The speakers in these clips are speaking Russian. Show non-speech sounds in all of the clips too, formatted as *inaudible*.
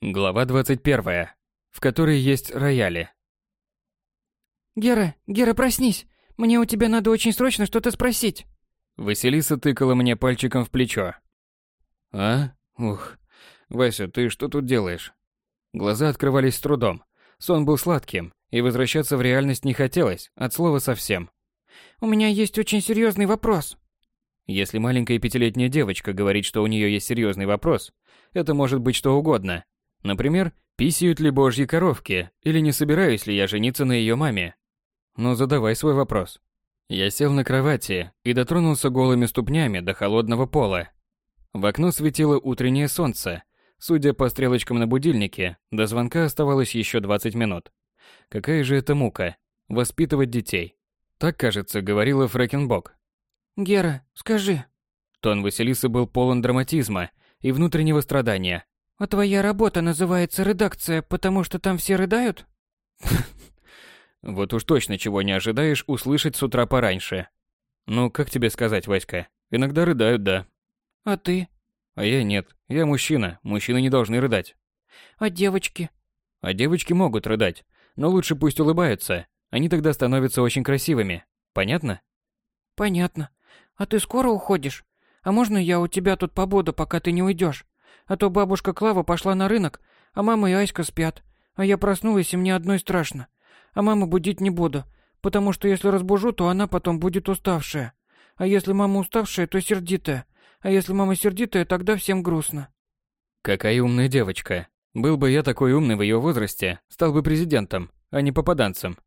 Глава 21, в которой есть рояли. «Гера, Гера, проснись! Мне у тебя надо очень срочно что-то спросить!» Василиса тыкала мне пальчиком в плечо. «А? Ух. Вася, ты что тут делаешь?» Глаза открывались с трудом. Сон был сладким, и возвращаться в реальность не хотелось, от слова совсем. «У меня есть очень серьезный вопрос». Если маленькая пятилетняя девочка говорит, что у нее есть серьезный вопрос, это может быть что угодно. Например, писают ли божьи коровки, или не собираюсь ли я жениться на ее маме. Ну задавай свой вопрос. Я сел на кровати и дотронулся голыми ступнями до холодного пола. В окно светило утреннее солнце. Судя по стрелочкам на будильнике, до звонка оставалось еще 20 минут. Какая же это мука – воспитывать детей. Так, кажется, говорила Фрэкенбок. «Гера, скажи». Тон Василисы был полон драматизма и внутреннего страдания. «А твоя работа называется редакция, потому что там все рыдают?» *laughs* Вот уж точно чего не ожидаешь услышать с утра пораньше. Ну, как тебе сказать, Васька? Иногда рыдают, да. А ты? А я нет. Я мужчина. Мужчины не должны рыдать. А девочки? А девочки могут рыдать. Но лучше пусть улыбаются. Они тогда становятся очень красивыми. Понятно? Понятно. А ты скоро уходишь? А можно я у тебя тут побуду, пока ты не уйдешь? А то бабушка Клава пошла на рынок, а мама и Аська спят. А я проснулась, и мне одной страшно. А маму будить не буду, потому что если разбужу, то она потом будет уставшая. А если мама уставшая, то сердитая. А если мама сердитая, тогда всем грустно. Какая умная девочка. Был бы я такой умный в ее возрасте, стал бы президентом, а не попаданцем.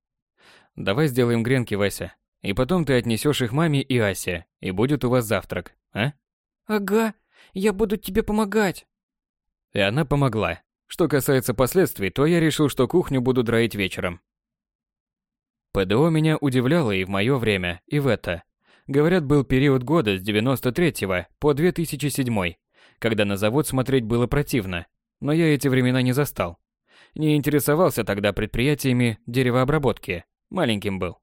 Давай сделаем гренки, Вася. И потом ты отнесешь их маме и Асе, и будет у вас завтрак, а? Ага, я буду тебе помогать. И она помогла. Что касается последствий, то я решил, что кухню буду драить вечером. ПДО меня удивляло и в мое время, и в это. Говорят, был период года с 93 по 2007, когда на завод смотреть было противно, но я эти времена не застал. Не интересовался тогда предприятиями деревообработки, маленьким был.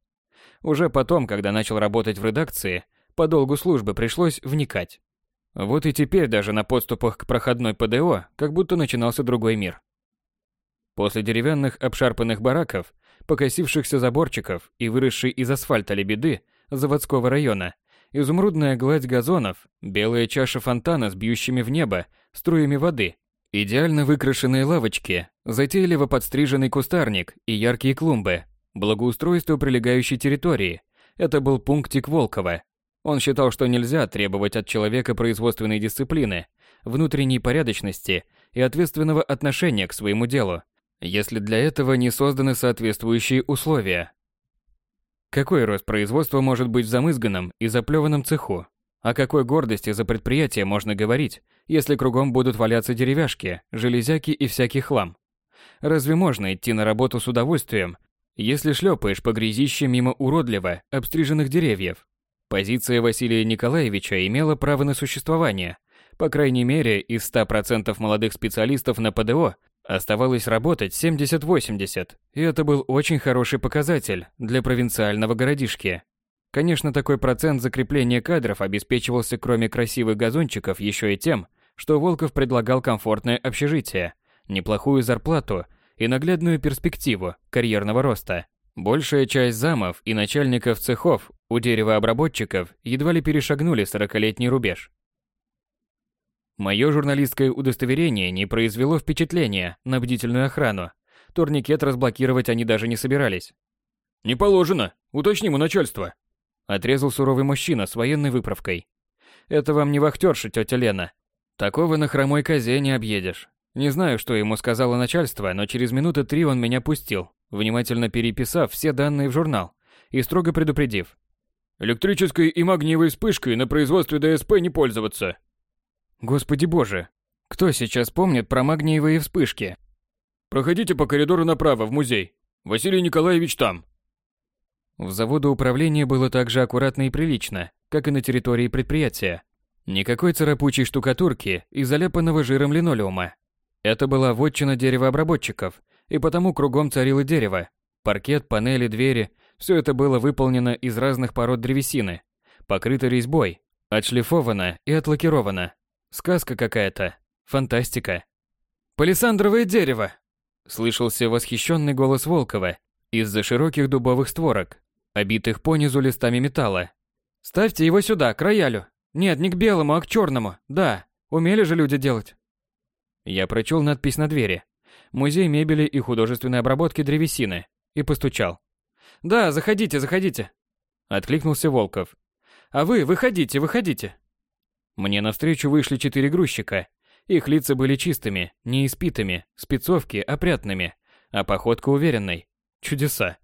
Уже потом, когда начал работать в редакции, по долгу службы пришлось вникать. Вот и теперь даже на подступах к проходной ПДО как будто начинался другой мир. После деревянных обшарпанных бараков покосившихся заборчиков и выросшей из асфальта лебеды заводского района, изумрудная гладь газонов, белая чаша фонтана с бьющими в небо струями воды, идеально выкрашенные лавочки, затейливо подстриженный кустарник и яркие клумбы, благоустройство прилегающей территории. Это был пунктик Волкова. Он считал, что нельзя требовать от человека производственной дисциплины, внутренней порядочности и ответственного отношения к своему делу, если для этого не созданы соответствующие условия. Какой рост производства может быть в замызганном и заплеванном цеху? О какой гордости за предприятие можно говорить, если кругом будут валяться деревяшки, железяки и всякий хлам? Разве можно идти на работу с удовольствием, если шлепаешь по грязище мимо уродливо обстриженных деревьев? Позиция Василия Николаевича имела право на существование. По крайней мере, из 100% молодых специалистов на ПДО Оставалось работать 70-80, и это был очень хороший показатель для провинциального городишки. Конечно, такой процент закрепления кадров обеспечивался кроме красивых газончиков еще и тем, что Волков предлагал комфортное общежитие, неплохую зарплату и наглядную перспективу карьерного роста. Большая часть замов и начальников цехов у деревообработчиков едва ли перешагнули 40-летний рубеж. Мое журналистское удостоверение не произвело впечатления на бдительную охрану. Турникет разблокировать они даже не собирались. «Не положено! Уточним у начальства!» Отрезал суровый мужчина с военной выправкой. «Это вам не вахтерша, тетя Лена. Такого на хромой козе не объедешь. Не знаю, что ему сказало начальство, но через минуты три он меня пустил, внимательно переписав все данные в журнал и строго предупредив. «Электрической и магниевой вспышкой на производстве ДСП не пользоваться. Господи боже, кто сейчас помнит про магниевые вспышки? Проходите по коридору направо в музей. Василий Николаевич там. В заводу управления было так же аккуратно и прилично, как и на территории предприятия. Никакой царапучей штукатурки и заляпанного жиром линолеума. Это была вотчина деревообработчиков, и потому кругом царило дерево. Паркет, панели, двери – все это было выполнено из разных пород древесины, покрыто резьбой, отшлифовано и отлакировано. Сказка какая-то. Фантастика. «Палисандровое дерево!» Слышался восхищенный голос Волкова из-за широких дубовых створок, обитых понизу листами металла. «Ставьте его сюда, к роялю. Нет, не к белому, а к черному. Да, умели же люди делать». Я прочел надпись на двери. Музей мебели и художественной обработки древесины. И постучал. «Да, заходите, заходите!» Откликнулся Волков. «А вы, выходите, выходите!» Мне навстречу вышли четыре грузчика. Их лица были чистыми, не испитыми, спецовки опрятными, а походка уверенной. Чудеса.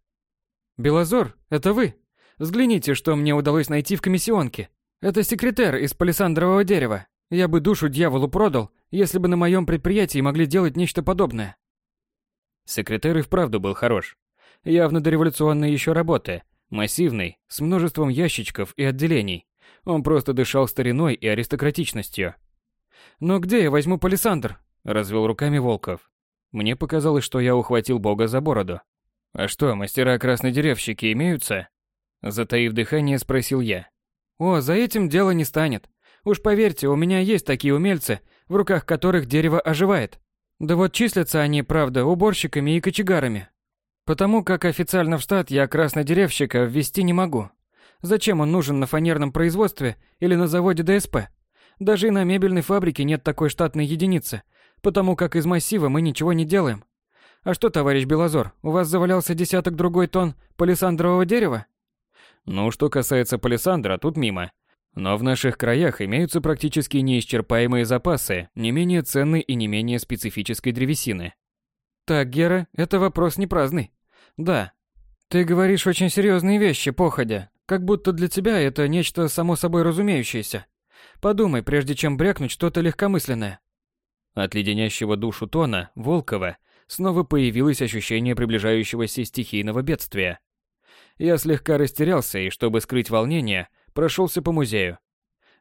«Белозор, это вы? Взгляните, что мне удалось найти в комиссионке. Это секретарь из палисандрового дерева. Я бы душу дьяволу продал, если бы на моем предприятии могли делать нечто подобное». Секретарь и вправду был хорош. Явно дореволюционной еще работы, массивный, с множеством ящичков и отделений. Он просто дышал стариной и аристократичностью. «Но где я возьму палисандр?» – развел руками Волков. Мне показалось, что я ухватил бога за бороду. «А что, мастера-краснодеревщики имеются?» Затаив дыхание, спросил я. «О, за этим дело не станет. Уж поверьте, у меня есть такие умельцы, в руках которых дерево оживает. Да вот числятся они, правда, уборщиками и кочегарами. Потому как официально в штат я краснодеревщика ввести не могу. Зачем он нужен на фанерном производстве или на заводе ДСП? Даже и на мебельной фабрике нет такой штатной единицы, потому как из массива мы ничего не делаем. А что, товарищ Белозор, у вас завалялся десяток другой тонн палисандрового дерева? Ну, что касается палисандра, тут мимо. Но в наших краях имеются практически неисчерпаемые запасы не менее ценной и не менее специфической древесины. Так, Гера, это вопрос не праздный. Да. Ты говоришь очень серьезные вещи, походя, как будто для тебя это нечто само собой разумеющееся. Подумай, прежде чем брякнуть что-то легкомысленное. От леденящего душу тона Волкова снова появилось ощущение приближающегося стихийного бедствия. Я слегка растерялся и, чтобы скрыть волнение, прошелся по музею.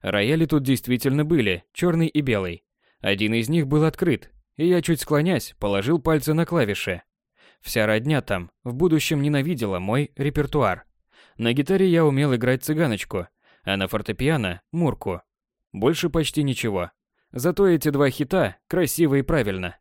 Рояли тут действительно были, черный и белый. Один из них был открыт, и я, чуть склонясь, положил пальцы на клавиши. Вся родня там в будущем ненавидела мой репертуар. На гитаре я умел играть цыганочку, а на фортепиано – мурку. Больше почти ничего. Зато эти два хита красиво и правильно.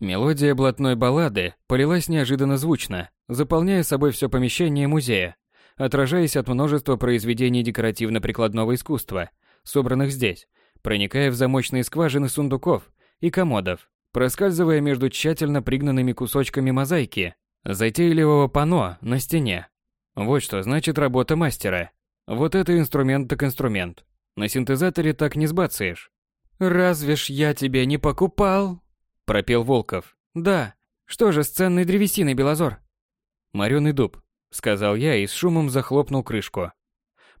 Мелодия блатной баллады полилась неожиданно звучно, заполняя собой все помещение музея, отражаясь от множества произведений декоративно-прикладного искусства, собранных здесь, проникая в замочные скважины сундуков и комодов, проскальзывая между тщательно пригнанными кусочками мозаики, затейливого панно на стене. Вот что значит работа мастера. Вот это инструмент так инструмент. На синтезаторе так не сбацаешь. «Разве ж я тебе не покупал?» – пропел Волков. «Да. Что же с ценной древесиной, Белозор?» «Морёный дуб», – сказал я и с шумом захлопнул крышку.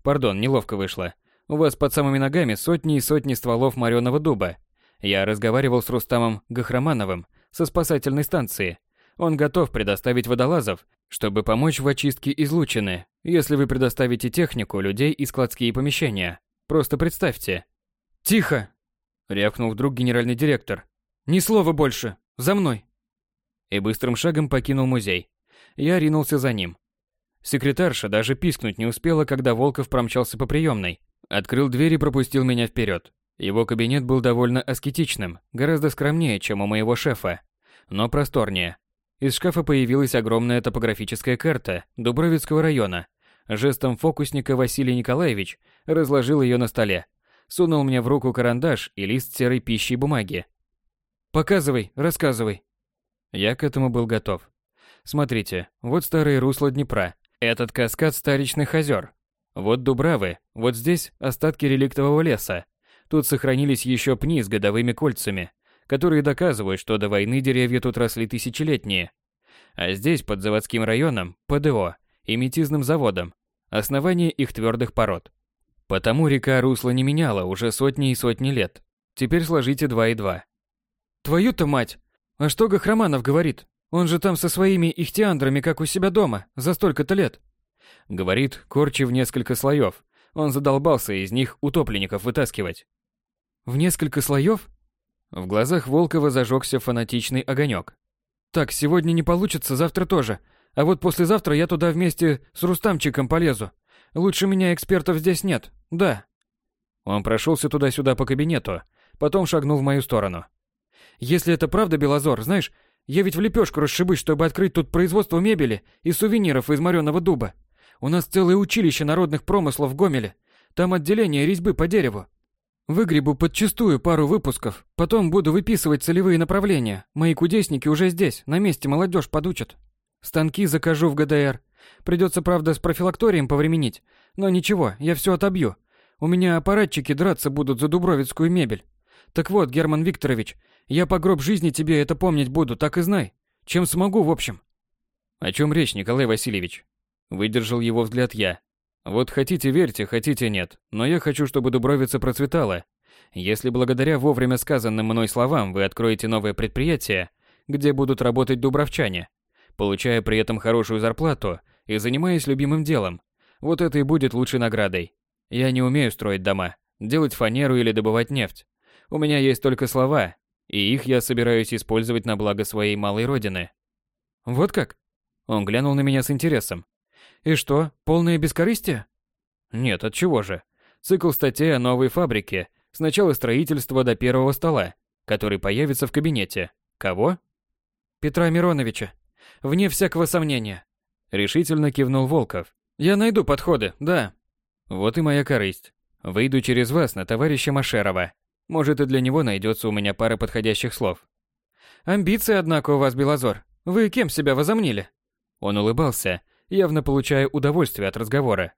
«Пардон, неловко вышло. У вас под самыми ногами сотни и сотни стволов морёного дуба, я разговаривал с Рустамом Гахрамановым со спасательной станции. Он готов предоставить водолазов, чтобы помочь в очистке излучины, если вы предоставите технику, людей и складские помещения. Просто представьте. «Тихо!» – рявкнул вдруг генеральный директор. «Ни слова больше! За мной!» И быстрым шагом покинул музей. Я ринулся за ним. Секретарша даже пискнуть не успела, когда Волков промчался по приемной. Открыл дверь и пропустил меня вперед. Его кабинет был довольно аскетичным, гораздо скромнее, чем у моего шефа, но просторнее. Из шкафа появилась огромная топографическая карта Дубровицкого района. Жестом фокусника Василий Николаевич разложил ее на столе, сунул мне в руку карандаш и лист серой пищи бумаги. «Показывай, рассказывай». Я к этому был готов. Смотрите, вот старые русла Днепра, этот каскад старичных озер. Вот Дубравы, вот здесь остатки реликтового леса, Тут сохранились еще пни с годовыми кольцами, которые доказывают, что до войны деревья тут росли тысячелетние. А здесь, под заводским районом, ПДО и метизным заводом, основание их твердых пород. Потому река русло не меняла уже сотни и сотни лет. Теперь сложите два и два. Твою-то мать! А что Гахраманов говорит? Он же там со своими ихтиандрами, как у себя дома, за столько-то лет. Говорит, корчи в несколько слоев. Он задолбался из них утопленников вытаскивать. В несколько слоев? В глазах Волкова зажегся фанатичный огонек. Так, сегодня не получится, завтра тоже. А вот послезавтра я туда вместе с Рустамчиком полезу. Лучше меня экспертов здесь нет. Да. Он прошелся туда-сюда по кабинету, потом шагнул в мою сторону. Если это правда, Белозор, знаешь, я ведь в лепешку расшибусь, чтобы открыть тут производство мебели и сувениров из мореного дуба. У нас целое училище народных промыслов в Гомеле. Там отделение резьбы по дереву. Выгребу подчистую пару выпусков, потом буду выписывать целевые направления. Мои кудесники уже здесь, на месте молодежь подучат. Станки закажу в ГДР. Придется, правда, с профилакторием повременить. Но ничего, я все отобью. У меня аппаратчики драться будут за дубровицкую мебель. Так вот, Герман Викторович, я по гроб жизни тебе это помнить буду, так и знай. Чем смогу, в общем. О чем речь, Николай Васильевич? Выдержал его взгляд я. Вот хотите верьте, хотите нет, но я хочу, чтобы Дубровица процветала. Если благодаря вовремя сказанным мной словам вы откроете новое предприятие, где будут работать дубровчане, получая при этом хорошую зарплату и занимаясь любимым делом, вот это и будет лучшей наградой. Я не умею строить дома, делать фанеру или добывать нефть. У меня есть только слова, и их я собираюсь использовать на благо своей малой родины. Вот как? Он глянул на меня с интересом. И что, полное бескорыстие? Нет, от чего же? Цикл статей о новой фабрике, с начала строительства до первого стола, который появится в кабинете. Кого? Петра Мироновича. Вне всякого сомнения. Решительно кивнул Волков. Я найду подходы, да. Вот и моя корысть. Выйду через вас на товарища Машерова. Может, и для него найдется у меня пара подходящих слов. Амбиции, однако, у вас, Белозор. Вы кем себя возомнили? Он улыбался, явно получая удовольствие от разговора.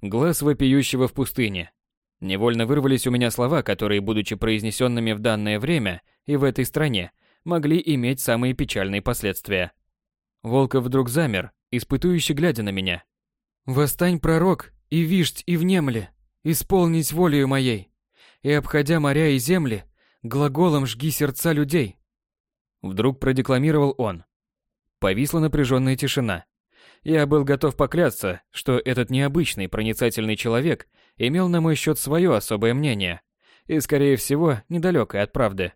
Глаз вопиющего в пустыне. Невольно вырвались у меня слова, которые, будучи произнесенными в данное время и в этой стране, могли иметь самые печальные последствия. Волков вдруг замер, испытующе глядя на меня. «Восстань, пророк, и вишть, и внемли, исполнить волею моей, и, обходя моря и земли, глаголом жги сердца людей». Вдруг продекламировал он. Повисла напряженная тишина. Я был готов поклясться, что этот необычный проницательный человек имел на мой счет свое особое мнение, и, скорее всего, недалекое от правды.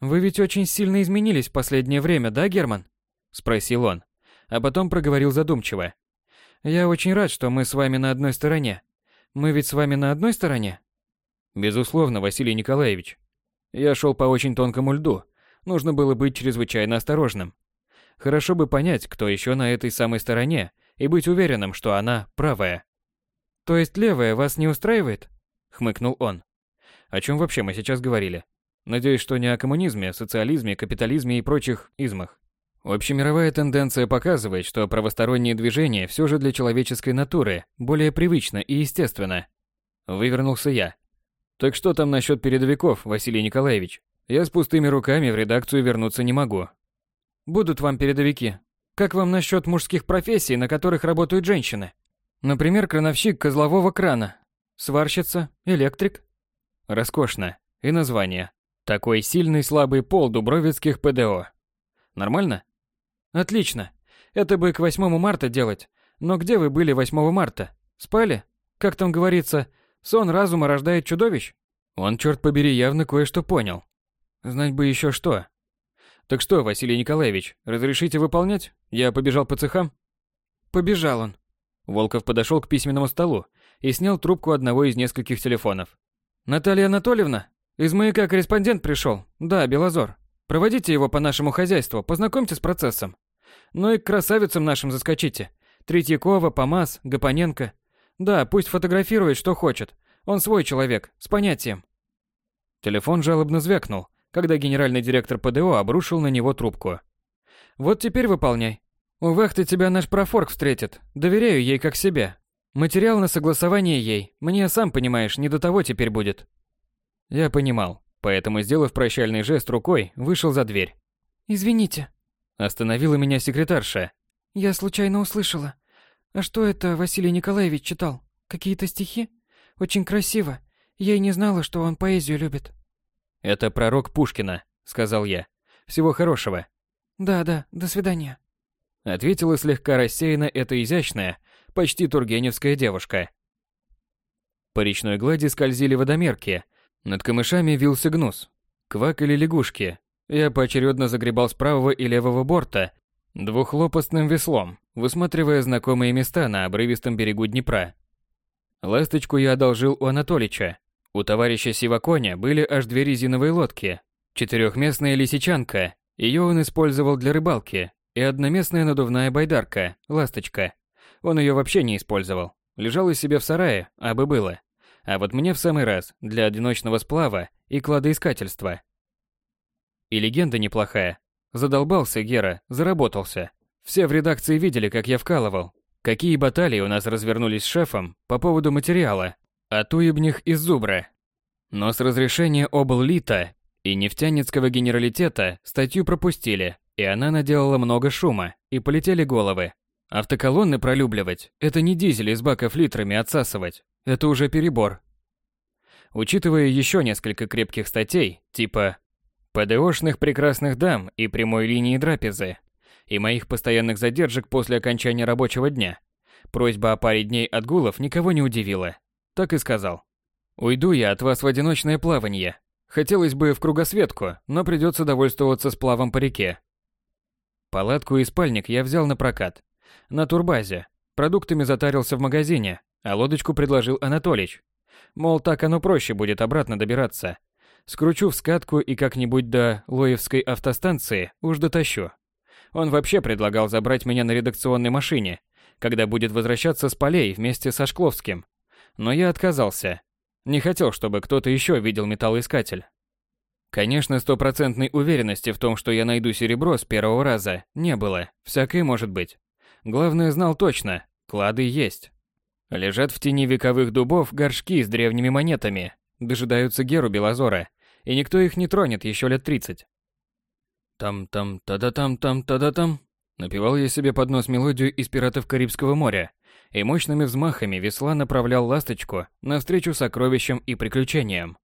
«Вы ведь очень сильно изменились в последнее время, да, Герман?» – спросил он, а потом проговорил задумчиво. «Я очень рад, что мы с вами на одной стороне. Мы ведь с вами на одной стороне?» «Безусловно, Василий Николаевич. Я шел по очень тонкому льду. Нужно было быть чрезвычайно осторожным. Хорошо бы понять, кто еще на этой самой стороне, и быть уверенным, что она правая. То есть левая вас не устраивает? хмыкнул он. О чем вообще мы сейчас говорили? Надеюсь, что не о коммунизме, социализме, капитализме и прочих измах. Общемировая тенденция показывает, что правостороннее движение все же для человеческой натуры более привычно и естественно. Вывернулся я. Так что там насчет передовиков, Василий Николаевич? Я с пустыми руками в редакцию вернуться не могу. Будут вам передовики. Как вам насчет мужских профессий, на которых работают женщины? Например, крановщик козлового крана, сварщица, электрик. Роскошно. И название. Такой сильный слабый пол дубровицких ПДО. Нормально? Отлично. Это бы к 8 марта делать. Но где вы были 8 марта? Спали? Как там говорится, сон разума рождает чудовищ? Он, черт побери, явно кое-что понял. Знать бы еще что. Так что, Василий Николаевич, разрешите выполнять? Я побежал по цехам? Побежал он. Волков подошел к письменному столу и снял трубку одного из нескольких телефонов. Наталья Анатольевна, из маяка корреспондент пришел. Да, Белозор. Проводите его по нашему хозяйству, познакомьте с процессом. Ну и к красавицам нашим заскочите. Третьякова, Помаз, Гапоненко. Да, пусть фотографирует, что хочет. Он свой человек, с понятием. Телефон жалобно звякнул, когда генеральный директор ПДО обрушил на него трубку. «Вот теперь выполняй. У Вахты тебя наш профорг встретит. Доверяю ей как себе. Материал на согласование ей. Мне, сам понимаешь, не до того теперь будет». Я понимал, поэтому, сделав прощальный жест рукой, вышел за дверь. «Извините». Остановила меня секретарша. «Я случайно услышала. А что это Василий Николаевич читал? Какие-то стихи? Очень красиво. Я и не знала, что он поэзию любит». «Это пророк Пушкина», — сказал я. «Всего хорошего». «Да, да, до свидания», — ответила слегка рассеянно эта изящная, почти тургеневская девушка. По речной глади скользили водомерки, над камышами вился гнус, квакали лягушки. Я поочередно загребал с правого и левого борта двухлопастным веслом, высматривая знакомые места на обрывистом берегу Днепра. Ласточку я одолжил у Анатолича, у товарища Сиваконя были аж две резиновые лодки. Четырехместная лисичанка. Ее он использовал для рыбалки. И одноместная надувная байдарка, ласточка. Он ее вообще не использовал. Лежала себе в сарае, а бы было. А вот мне в самый раз, для одиночного сплава и кладоискательства. И легенда неплохая. Задолбался Гера, заработался. Все в редакции видели, как я вкалывал. Какие баталии у нас развернулись с шефом по поводу материала. От уебних из зубра. Но с разрешения обллита и нефтяницкого генералитета статью пропустили, и она наделала много шума, и полетели головы. Автоколонны пролюбливать – это не дизель из баков литрами отсасывать. Это уже перебор. Учитывая еще несколько крепких статей, типа ПДОшных прекрасных дам и прямой линии драпезы, и моих постоянных задержек после окончания рабочего дня, просьба о паре дней отгулов никого не удивила. Так и сказал. Уйду я от вас в одиночное плавание. Хотелось бы в кругосветку, но придется довольствоваться сплавом по реке. Палатку и спальник я взял на прокат. На турбазе. Продуктами затарился в магазине, а лодочку предложил Анатолич. Мол, так оно проще будет обратно добираться. Скручу в скатку и как-нибудь до Лоевской автостанции уж дотащу. Он вообще предлагал забрать меня на редакционной машине, когда будет возвращаться с полей вместе со Шкловским. Но я отказался. Не хотел, чтобы кто-то еще видел металлоискатель. Конечно, стопроцентной уверенности в том, что я найду серебро с первого раза, не было. Всякое может быть. Главное, знал точно. Клады есть. Лежат в тени вековых дубов горшки с древними монетами. Дожидаются Геру Белозора. И никто их не тронет еще лет тридцать. Там-там, та-да-там-там, та-да-там. Напевал я себе под нос мелодию из «Пиратов Карибского моря» и мощными взмахами весла направлял ласточку навстречу сокровищам и приключениям.